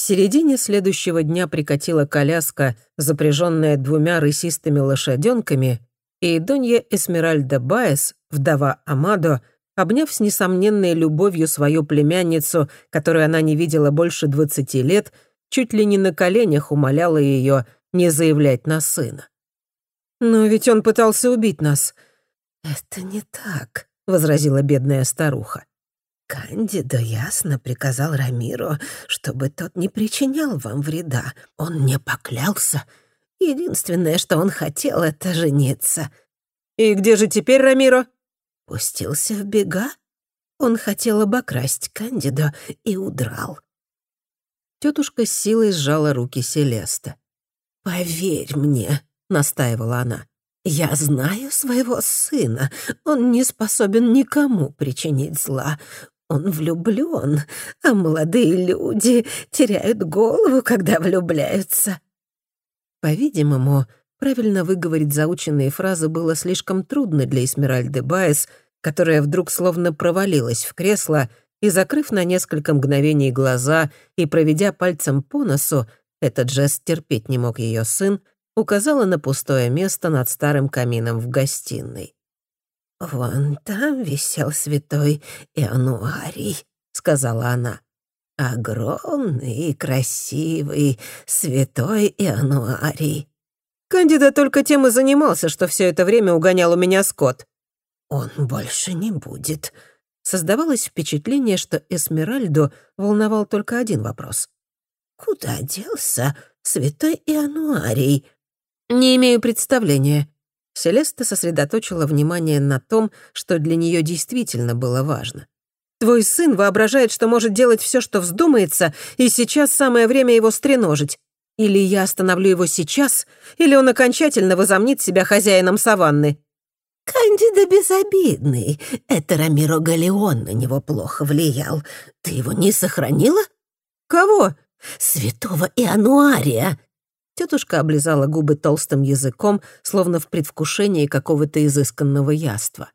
В середине следующего дня прикатила коляска, запряженная двумя рысистыми лошаденками, и Донья Эсмеральда Баес, вдова Амадо, обняв с несомненной любовью свою племянницу, которую она не видела больше двадцати лет, чуть ли не на коленях умоляла ее не заявлять на сына. «Но ведь он пытался убить нас». «Это не так», — возразила бедная старуха. Кандидо ясно приказал Рамиру, чтобы тот не причинял вам вреда. Он не поклялся. Единственное, что он хотел, — это жениться. «И где же теперь Рамиро?» Пустился в бега. Он хотел обокрасть Кандидо и удрал. Тетушка с силой сжала руки Селеста. «Поверь мне», — настаивала она, — «я знаю своего сына. Он не способен никому причинить зла. Он влюблён, а молодые люди теряют голову, когда влюбляются». По-видимому, правильно выговорить заученные фразы было слишком трудно для Эсмеральды Баес, которая вдруг словно провалилась в кресло и, закрыв на несколько мгновений глаза и проведя пальцем по носу, этот жест терпеть не мог ее сын, указала на пустое место над старым камином в гостиной. «Вон там висел святой Иануарий», — сказала она. «Огромный и красивый святой Иануарий». Кандида только тем и занимался, что все это время угонял у меня скот. «Он больше не будет». Создавалось впечатление, что Эсмеральду волновал только один вопрос. «Куда делся святой Иануарий?» «Не имею представления», Селеста сосредоточила внимание на том, что для нее действительно было важно. «Твой сын воображает, что может делать все, что вздумается, и сейчас самое время его стреножить. Или я остановлю его сейчас, или он окончательно возомнит себя хозяином саванны». «Кандида безобидный. Это Рамиро Галеон на него плохо влиял. Ты его не сохранила?» «Кого?» «Святого Иануария. Тетушка облизала губы толстым языком, словно в предвкушении какого-то изысканного яства.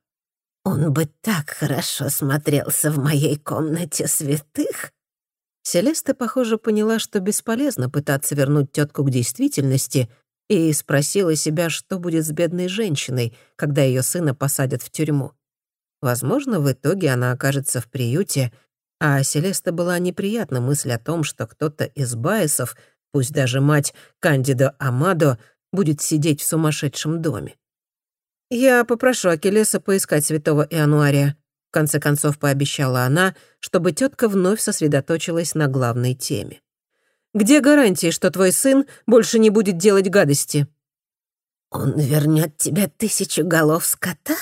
«Он бы так хорошо смотрелся в моей комнате святых!» Селеста, похоже, поняла, что бесполезно пытаться вернуть тетку к действительности, и спросила себя, что будет с бедной женщиной, когда ее сына посадят в тюрьму. Возможно, в итоге она окажется в приюте, а Селеста была неприятна мысль о том, что кто-то из Байесов — Пусть даже мать Кандидо Амадо будет сидеть в сумасшедшем доме. «Я попрошу Акелеса поискать святого Иануария», в конце концов пообещала она, чтобы тетка вновь сосредоточилась на главной теме. «Где гарантии, что твой сын больше не будет делать гадости?» «Он вернет тебе тысячу голов скота,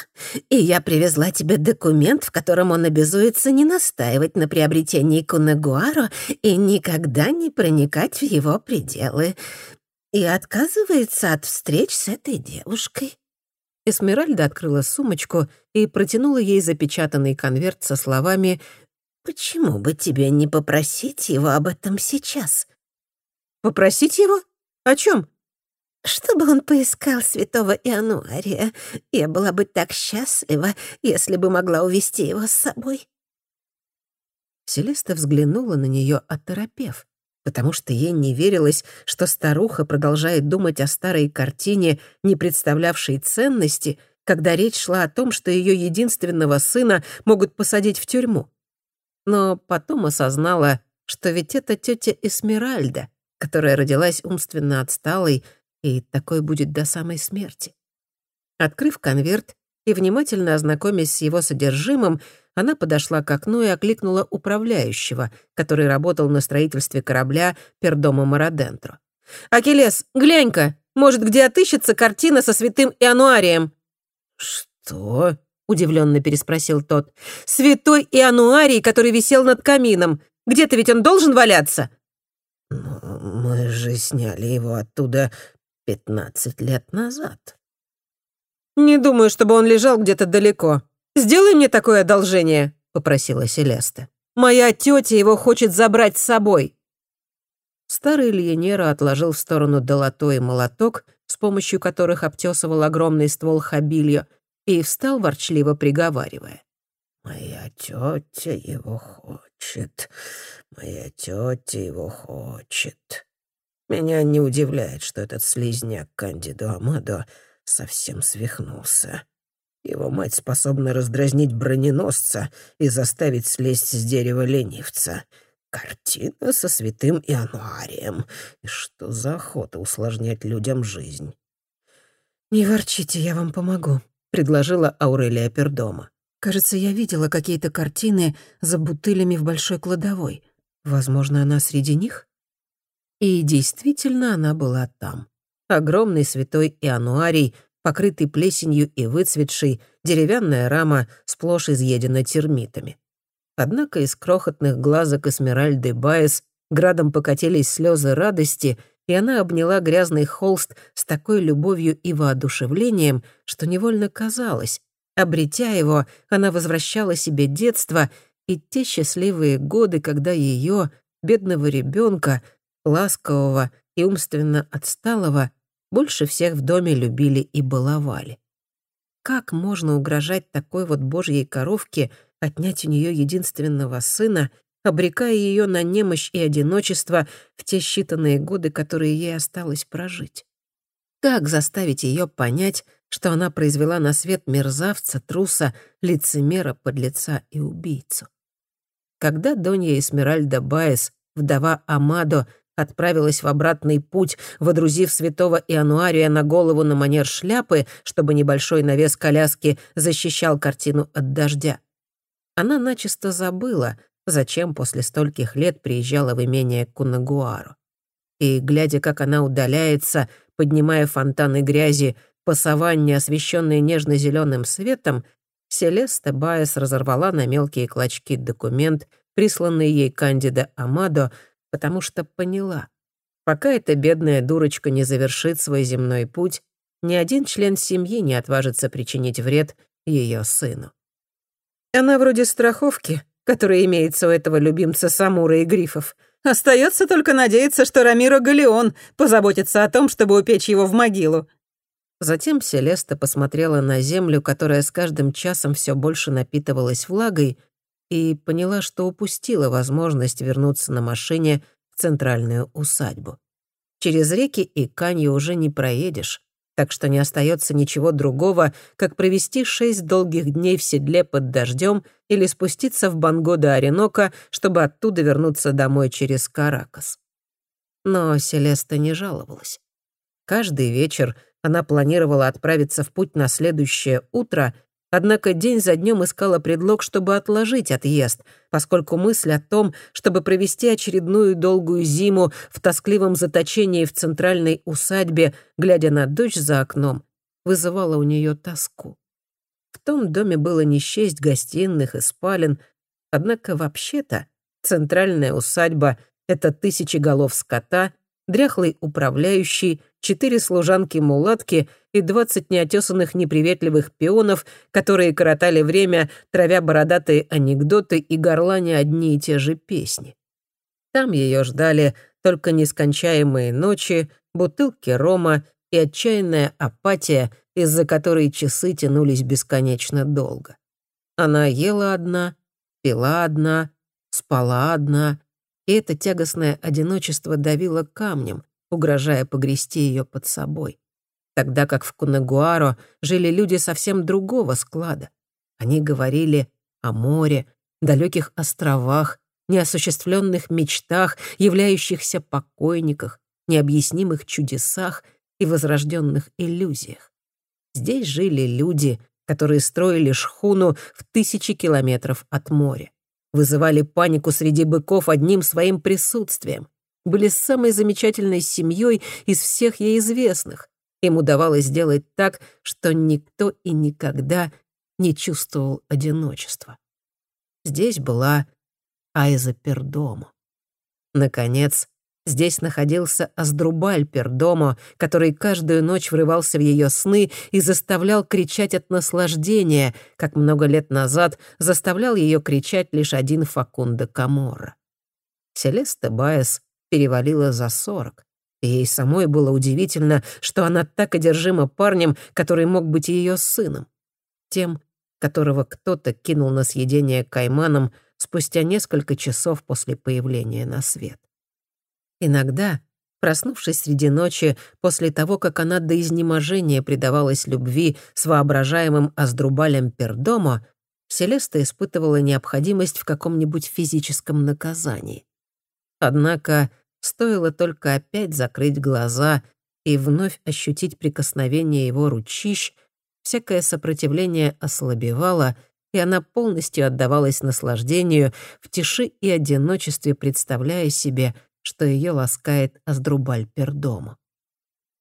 и я привезла тебе документ, в котором он обязуется не настаивать на приобретении Кунагуаро и никогда не проникать в его пределы. И отказывается от встреч с этой девушкой». Эсмеральда открыла сумочку и протянула ей запечатанный конверт со словами «Почему бы тебе не попросить его об этом сейчас?» «Попросить его? О чем? Чтобы он поискал святого Иануария. Я была бы так счастлива, если бы могла увести его с собой». Селеста взглянула на нее, оторопев, потому что ей не верилось, что старуха продолжает думать о старой картине, не представлявшей ценности, когда речь шла о том, что ее единственного сына могут посадить в тюрьму. Но потом осознала, что ведь это тетя Эсмеральда, которая родилась умственно отсталой, и такой будет до самой смерти. Открыв конверт и внимательно ознакомясь с его содержимым, она подошла к окну и окликнула управляющего, который работал на строительстве корабля Пердома Марадентро. «Акелес, глянь-ка, может, где отыщется картина со святым Иануарием?» «Что?» — удивленно переспросил тот. «Святой Иануарий, который висел над камином. Где-то ведь он должен валяться?» «Ну, мы же сняли его оттуда пятнадцать лет назад. «Не думаю, чтобы он лежал где-то далеко. Сделай мне такое одолжение», — попросила Селеста. «Моя тетя его хочет забрать с собой». Старый Льенера отложил в сторону долото и молоток, с помощью которых обтесывал огромный ствол хабильо, и встал, ворчливо приговаривая. «Моя тетя его хочет». хочет. Моя тетя его хочет. Меня не удивляет, что этот слизняк Кандидо Амадо совсем свихнулся. Его мать способна раздразнить броненосца и заставить слезть с дерева ленивца. Картина со святым Иануарием. И что за охота усложнять людям жизнь? «Не ворчите, я вам помогу», — предложила Аурелия Пердома. «Кажется, я видела какие-то картины за бутылями в большой кладовой. Возможно, она среди них?» И действительно она была там. Огромный святой Иануарий, покрытый плесенью и выцветший, деревянная рама сплошь изъедена термитами. Однако из крохотных глазок Эсмеральды Баес градом покатились слезы радости, и она обняла грязный холст с такой любовью и воодушевлением, что невольно казалось, обретя его, она возвращала себе детство и те счастливые годы, когда ее, бедного ребенка, ласкового и умственно отсталого, больше всех в доме любили и баловали. Как можно угрожать такой вот божьей коровке, отнять у нее единственного сына, обрекая ее на немощь и одиночество в те считанные годы, которые ей осталось прожить? Как заставить ее понять, что она произвела на свет мерзавца, труса, лицемера, подлеца и убийцу? Когда Донья Эсмеральда Баес, вдова Амадо, отправилась в обратный путь, водрузив святого Иануария на голову на манер шляпы, чтобы небольшой навес коляски защищал картину от дождя. Она начисто забыла, зачем после стольких лет приезжала в имение Кунагуару. И, глядя, как она удаляется, поднимая фонтаны грязи по саванне, освещенной нежно-зеленым светом, Селеста Баес разорвала на мелкие клочки документ, присланный ей Кандида Амадо, потому что поняла, пока эта бедная дурочка не завершит свой земной путь, ни один член семьи не отважится причинить вред ее сыну. Она вроде страховки, которая имеется у этого любимца Самура и Грифов. Остается только надеяться, что Рамиро Галеон позаботится о том, чтобы упечь его в могилу. Затем Селеста посмотрела на землю, которая с каждым часом все больше напитывалась влагой, и поняла, что упустила возможность вернуться на машине в центральную усадьбу. Через реки и Канью уже не проедешь, так что не остается ничего другого, как провести шесть долгих дней в седле под дождем или спуститься в Банго до Оренока, чтобы оттуда вернуться домой через Каракас. Но Селеста не жаловалась. Каждый вечер она планировала отправиться в путь на следующее утро Однако день за днем искала предлог, чтобы отложить отъезд, поскольку мысль о том, чтобы провести очередную долгую зиму в тоскливом заточении в центральной усадьбе, глядя на дочь за окном, вызывала у нее тоску. В том доме было не счесть гостиных и спален, однако вообще-то центральная усадьба — это тысячи голов скота, дряхлый управляющий, четыре служанки-мулатки и двадцать неотесанных неприветливых пионов, которые коротали время, травя бородатые анекдоты и горланя одни и те же песни. Там ее ждали только нескончаемые ночи, бутылки рома и отчаянная апатия, из-за которой часы тянулись бесконечно долго. Она ела одна, пила одна, спала одна, и это тягостное одиночество давило камнем, угрожая погрести ее под собой. Тогда как в Кунагуаро жили люди совсем другого склада. Они говорили о море, далеких островах, неосуществленных мечтах, являющихся покойниках, необъяснимых чудесах и возрожденных иллюзиях. Здесь жили люди, которые строили шхуну в тысячи километров от моря вызывали панику среди быков одним своим присутствием, были самой замечательной семьей из всех ей известных. Им удавалось сделать так, что никто и никогда не чувствовал одиночества. Здесь была Айза Пердому. Наконец, Здесь находился Аздрубаль Пердомо, который каждую ночь врывался в ее сны и заставлял кричать от наслаждения, как много лет назад заставлял ее кричать лишь один Факунда Каморра. Селеста Баес перевалила за сорок, и ей самой было удивительно, что она так одержима парнем, который мог быть ее сыном. Тем, которого кто-то кинул на съедение кайманом спустя несколько часов после появления на свет. Иногда, проснувшись среди ночи, после того, как она до изнеможения предавалась любви с воображаемым Аздрубалем Пердомо, Селеста испытывала необходимость в каком-нибудь физическом наказании. Однако стоило только опять закрыть глаза и вновь ощутить прикосновение его ручищ, всякое сопротивление ослабевало, и она полностью отдавалась наслаждению, в тиши и одиночестве представляя себе, что ее ласкает Аздрубаль Пердому.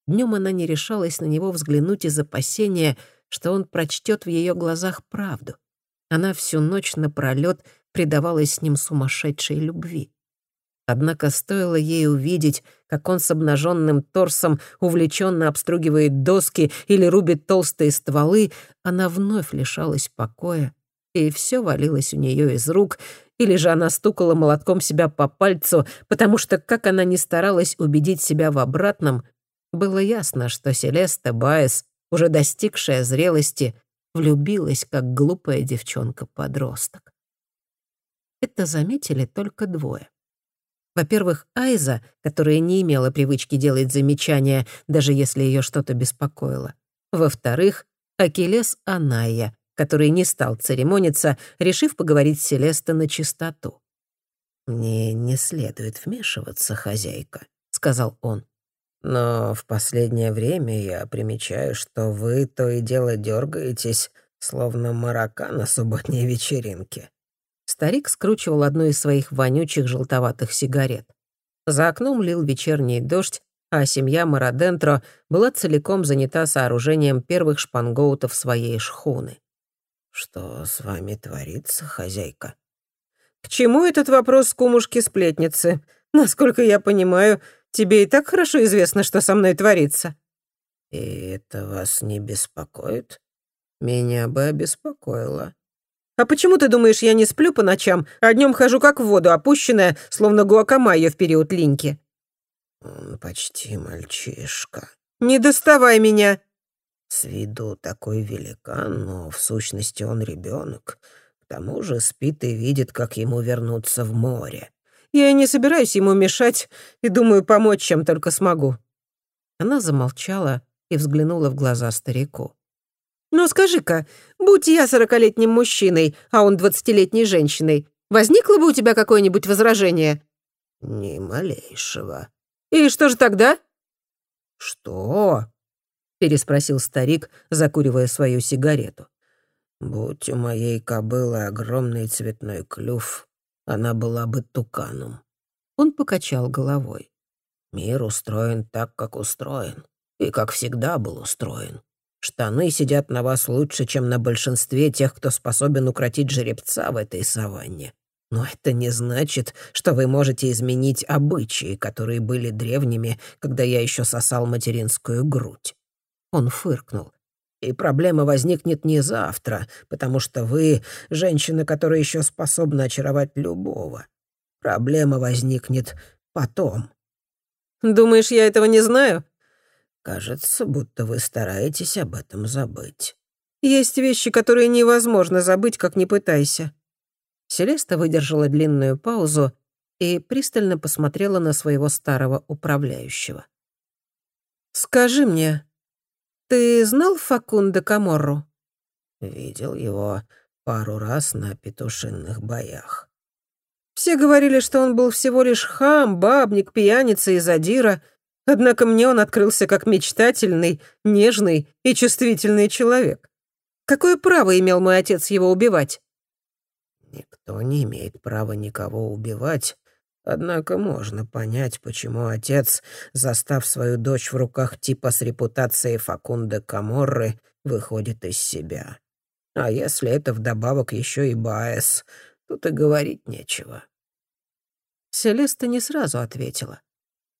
Днем она не решалась на него взглянуть из опасения, что он прочтет в ее глазах правду. Она всю ночь напролёт предавалась с ним сумасшедшей любви. Однако стоило ей увидеть, как он с обнаженным торсом увлеченно обстругивает доски или рубит толстые стволы, она вновь лишалась покоя, и все валилось у нее из рук, или же она стукала молотком себя по пальцу, потому что, как она ни старалась убедить себя в обратном, было ясно, что Селеста Баес, уже достигшая зрелости, влюбилась, как глупая девчонка-подросток. Это заметили только двое. Во-первых, Айза, которая не имела привычки делать замечания, даже если ее что-то беспокоило. Во-вторых, Акелес Аная, который не стал церемониться, решив поговорить с Селеста на чистоту. «Мне не следует вмешиваться, хозяйка», — сказал он. Но в последнее время я примечаю, что вы то и дело дергаетесь, словно марака на субботней вечеринке. Старик скручивал одну из своих вонючих желтоватых сигарет. За окном лил вечерний дождь, а семья Марадентро была целиком занята сооружением первых шпангоутов своей шхуны. «Что с вами творится, хозяйка?» «К чему этот вопрос кумушки-сплетницы? Насколько я понимаю, Тебе и так хорошо известно, что со мной творится». «И это вас не беспокоит? Меня бы обеспокоило». «А почему ты думаешь, я не сплю по ночам, а днем хожу как в воду, опущенная, словно гуакамайя в период линьки?» «Он почти мальчишка». «Не доставай меня!» «С виду такой великан, но в сущности он ребенок. К тому же спит и видит, как ему вернуться в море. Я не собираюсь ему мешать и думаю помочь, чем только смогу». Она замолчала и взглянула в глаза старику. «Ну скажи-ка, будь я сорокалетним мужчиной, а он двадцатилетней женщиной, возникло бы у тебя какое-нибудь возражение?» «Ни малейшего». «И что же тогда?» «Что?» — переспросил старик, закуривая свою сигарету. «Будь у моей кобылы огромный цветной клюв, она была бы туканом. Он покачал головой. Мир устроен так, как устроен, и как всегда был устроен. Штаны сидят на вас лучше, чем на большинстве тех, кто способен укротить жеребца в этой саванне. Но это не значит, что вы можете изменить обычаи, которые были древними, когда я еще сосал материнскую грудь. Он фыркнул. И проблема возникнет не завтра, потому что вы — женщина, которая еще способна очаровать любого. Проблема возникнет потом. Думаешь, я этого не знаю? Кажется, будто вы стараетесь об этом забыть. Есть вещи, которые невозможно забыть, как ни пытайся. Селеста выдержала длинную паузу и пристально посмотрела на своего старого управляющего. «Скажи мне, ты знал Факунда Каморру? Видел его пару раз на петушинных боях. Все говорили, что он был всего лишь хам, бабник, пьяница и задира, однако мне он открылся как мечтательный, нежный и чувствительный человек. Какое право имел мой отец его убивать? Никто не имеет права никого убивать, Однако можно понять, почему отец, застав свою дочь в руках типа с репутацией Факунда Каморры, выходит из себя. А если это вдобавок еще и Баэс, тут и говорить нечего. Селеста не сразу ответила.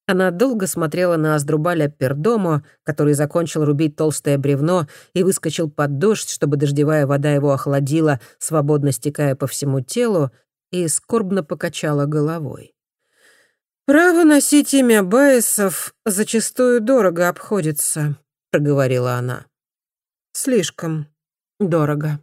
Она долго смотрела на Аздрубаля Пердомо, который закончил рубить толстое бревно и выскочил под дождь, чтобы дождевая вода его охладила, свободно стекая по всему телу, и скорбно покачала головой. «Право носить имя Байесов зачастую дорого обходится», — проговорила она. «Слишком дорого».